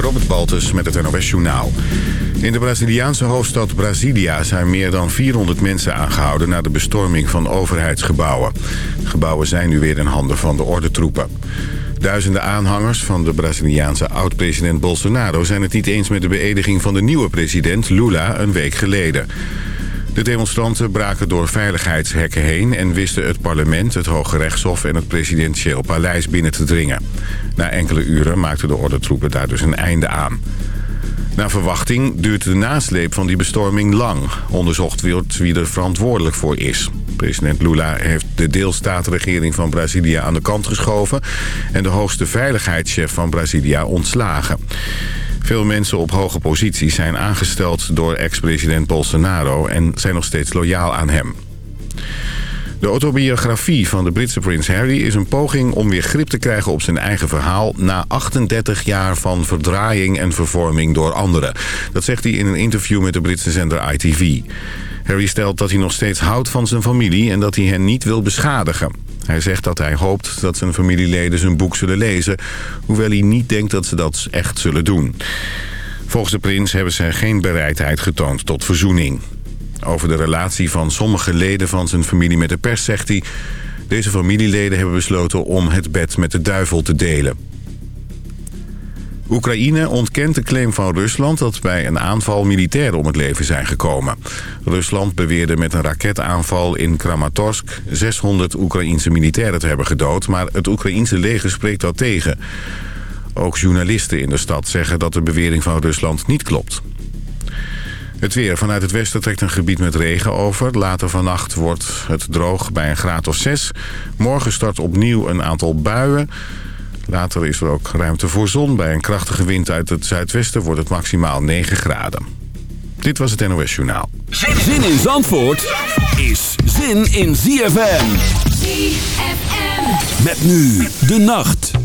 Robert Baltus met het NOS Journaal. In de Braziliaanse hoofdstad Brasilia zijn meer dan 400 mensen aangehouden... na de bestorming van overheidsgebouwen. gebouwen zijn nu weer in handen van de ordentroepen. Duizenden aanhangers van de Braziliaanse oud-president Bolsonaro... zijn het niet eens met de beëdiging van de nieuwe president Lula een week geleden. De demonstranten braken door veiligheidshekken heen... en wisten het parlement, het Hoge Rechtshof en het presidentieel paleis binnen te dringen. Na enkele uren maakten de ordentroepen daar dus een einde aan. Na verwachting duurt de nasleep van die bestorming lang. Onderzocht wordt wie er verantwoordelijk voor is. President Lula heeft de deelstaatregering van Brazilië aan de kant geschoven... en de hoogste veiligheidschef van Brazilië ontslagen. Veel mensen op hoge posities zijn aangesteld door ex-president Bolsonaro... en zijn nog steeds loyaal aan hem. De autobiografie van de Britse prins Harry is een poging om weer grip te krijgen op zijn eigen verhaal... na 38 jaar van verdraaiing en vervorming door anderen. Dat zegt hij in een interview met de Britse zender ITV. Harry stelt dat hij nog steeds houdt van zijn familie en dat hij hen niet wil beschadigen. Hij zegt dat hij hoopt dat zijn familieleden zijn boek zullen lezen... hoewel hij niet denkt dat ze dat echt zullen doen. Volgens de prins hebben ze geen bereidheid getoond tot verzoening. Over de relatie van sommige leden van zijn familie met de pers zegt hij... Deze familieleden hebben besloten om het bed met de duivel te delen. Oekraïne ontkent de claim van Rusland dat bij een aanval militairen om het leven zijn gekomen. Rusland beweerde met een raketaanval in Kramatorsk 600 Oekraïense militairen te hebben gedood, maar het Oekraïense leger spreekt dat tegen. Ook journalisten in de stad zeggen dat de bewering van Rusland niet klopt. Het weer. Vanuit het westen trekt een gebied met regen over. Later vannacht wordt het droog bij een graad of 6. Morgen start opnieuw een aantal buien. Later is er ook ruimte voor zon. Bij een krachtige wind uit het zuidwesten wordt het maximaal 9 graden. Dit was het NOS Journaal. Zin in Zandvoort is zin in ZFM. ZFM. Met nu de nacht.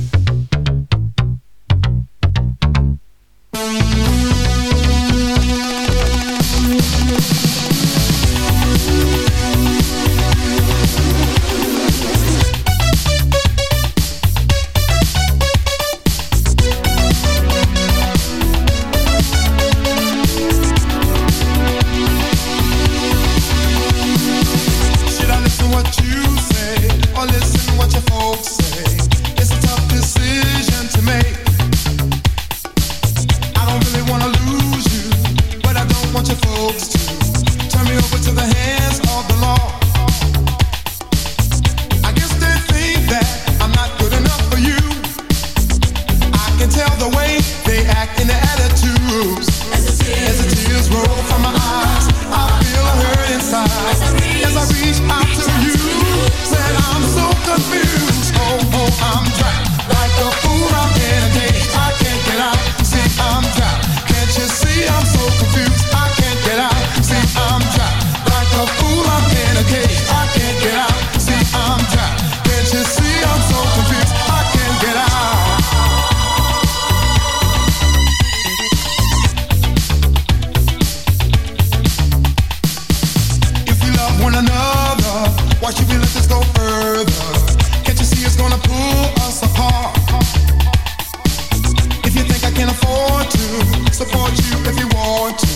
Can afford to support you if you want to,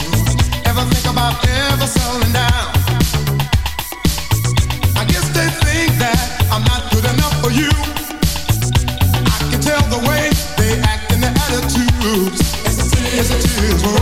ever think about ever down? I guess they think that I'm not good enough for you. I can tell the way they act and their attitudes. The tears roll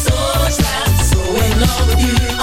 so in love with you.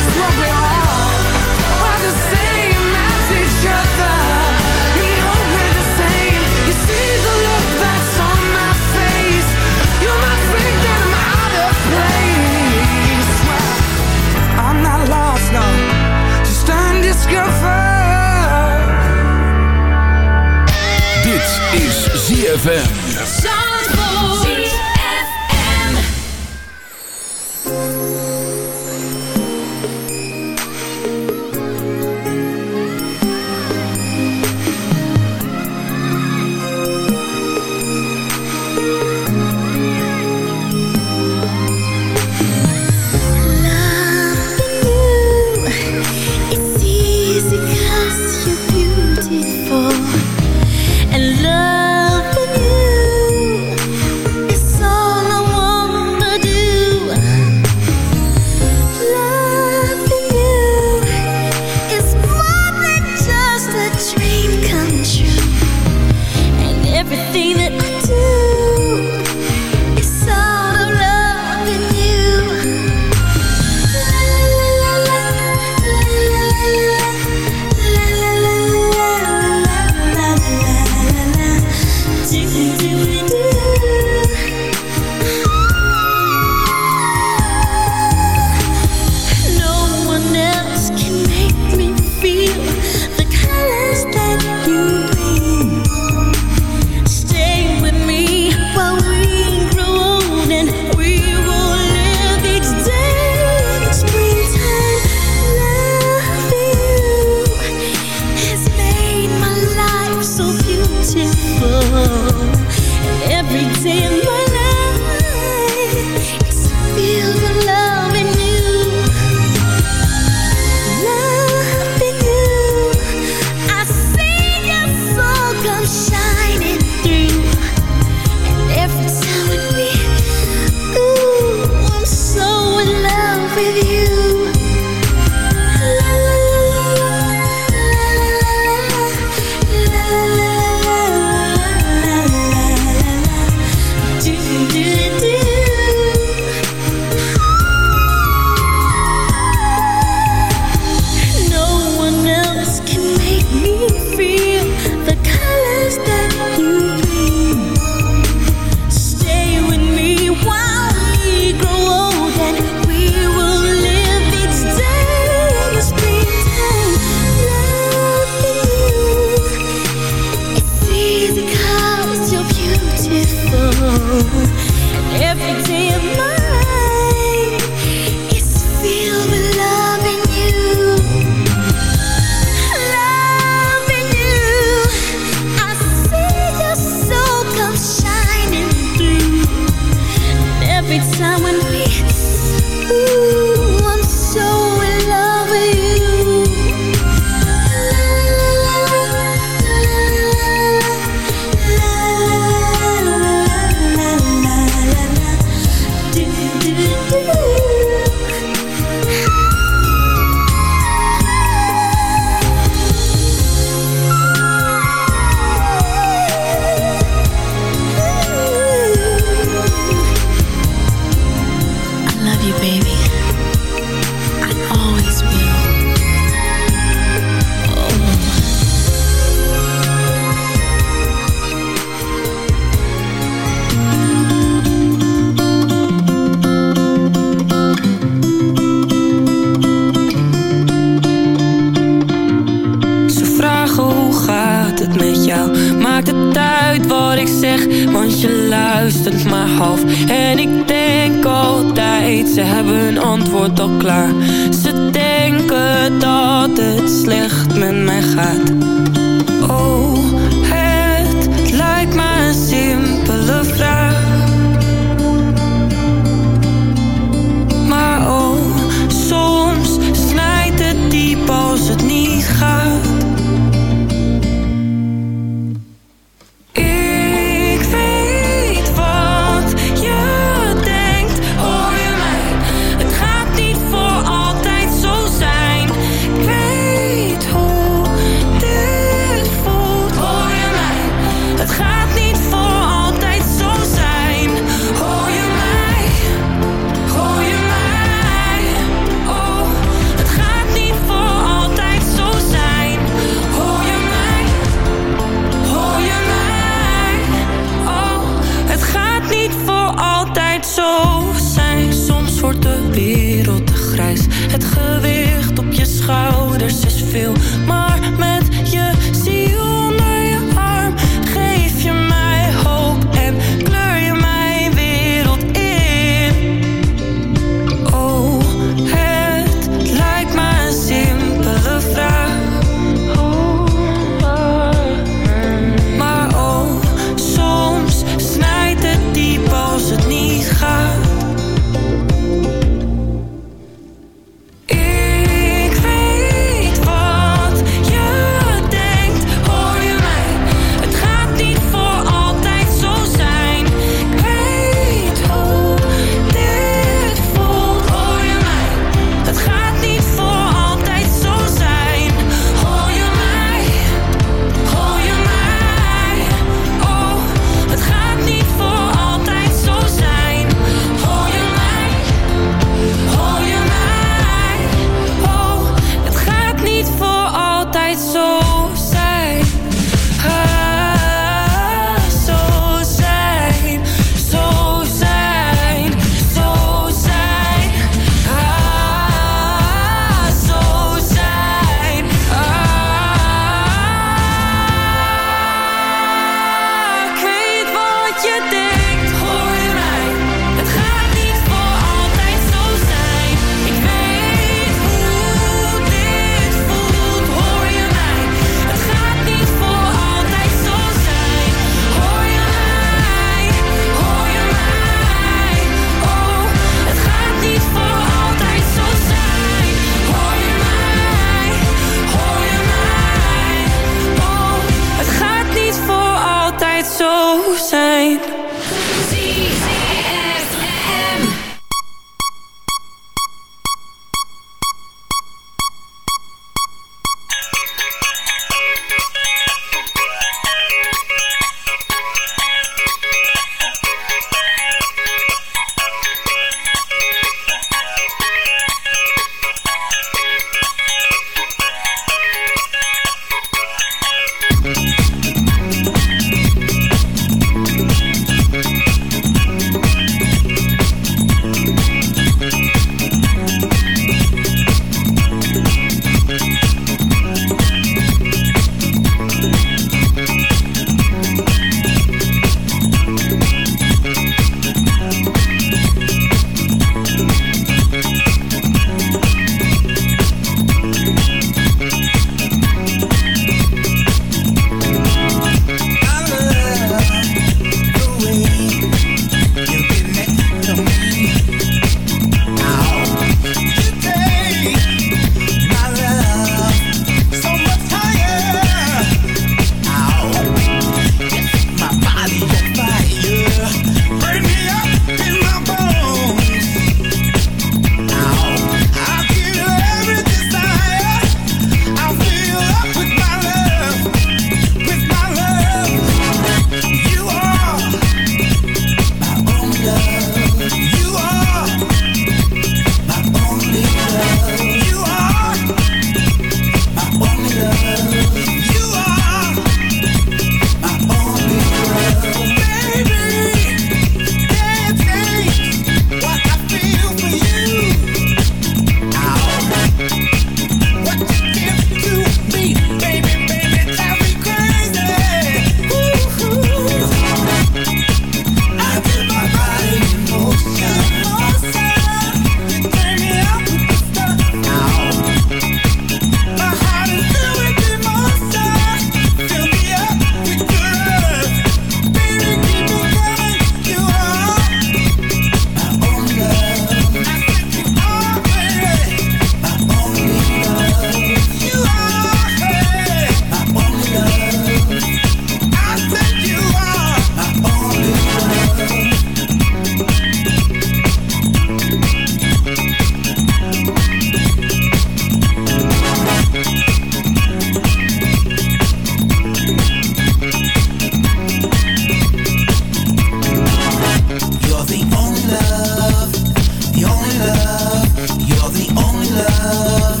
love, you're the only love,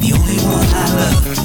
the only one I love.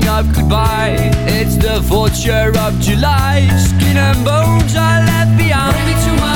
saying of goodbye. It's the vulture of July. Skin and bones are left behind. Bring me to my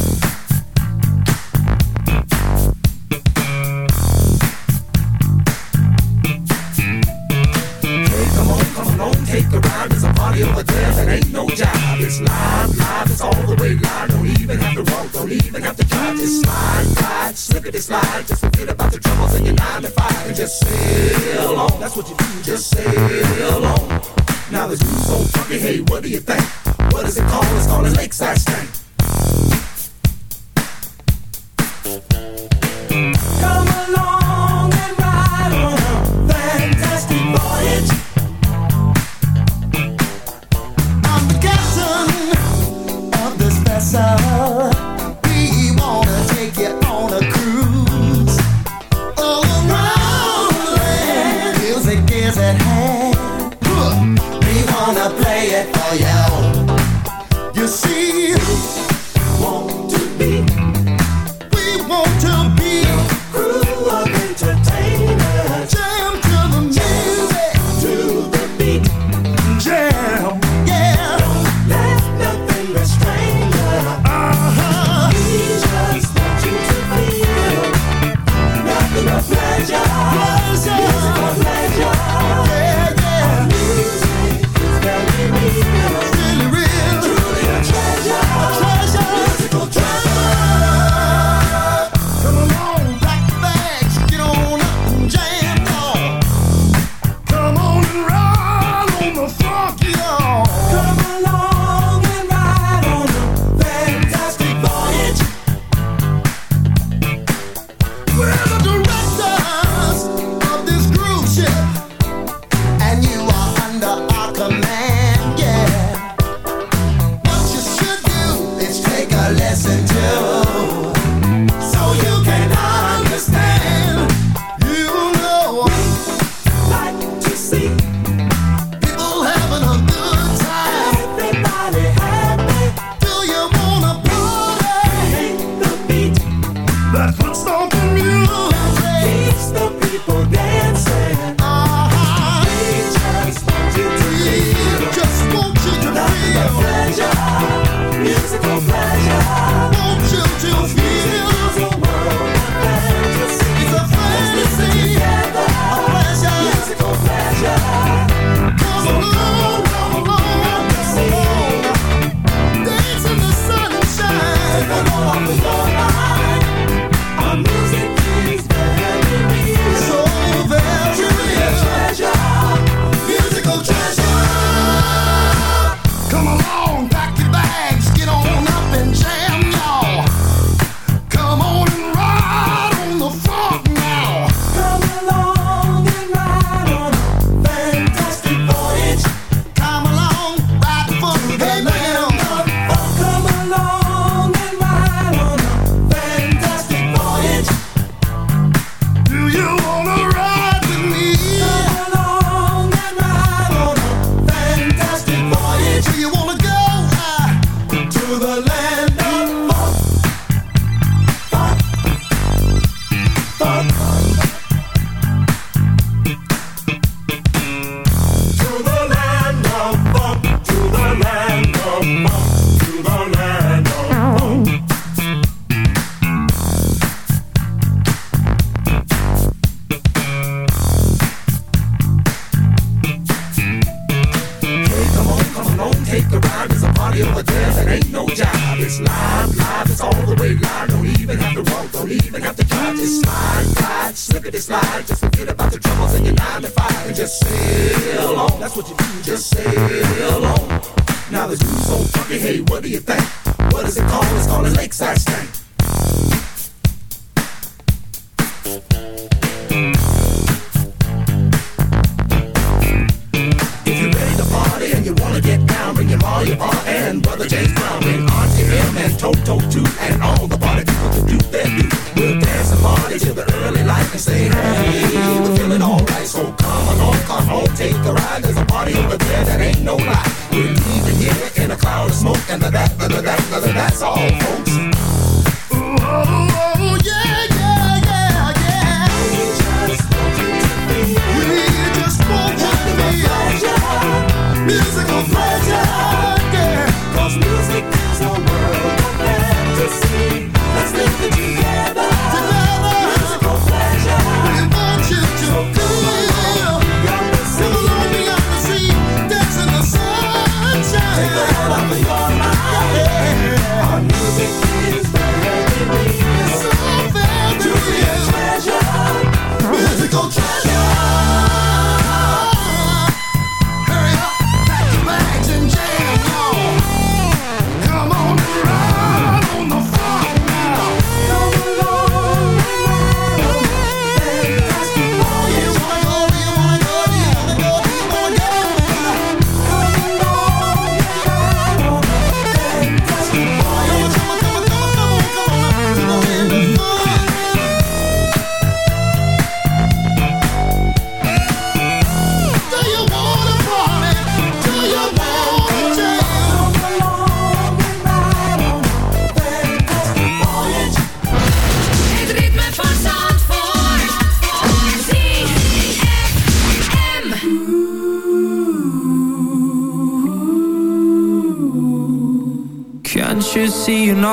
Now the dude's so funky, hey, what do you think?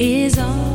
is all.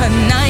tonight.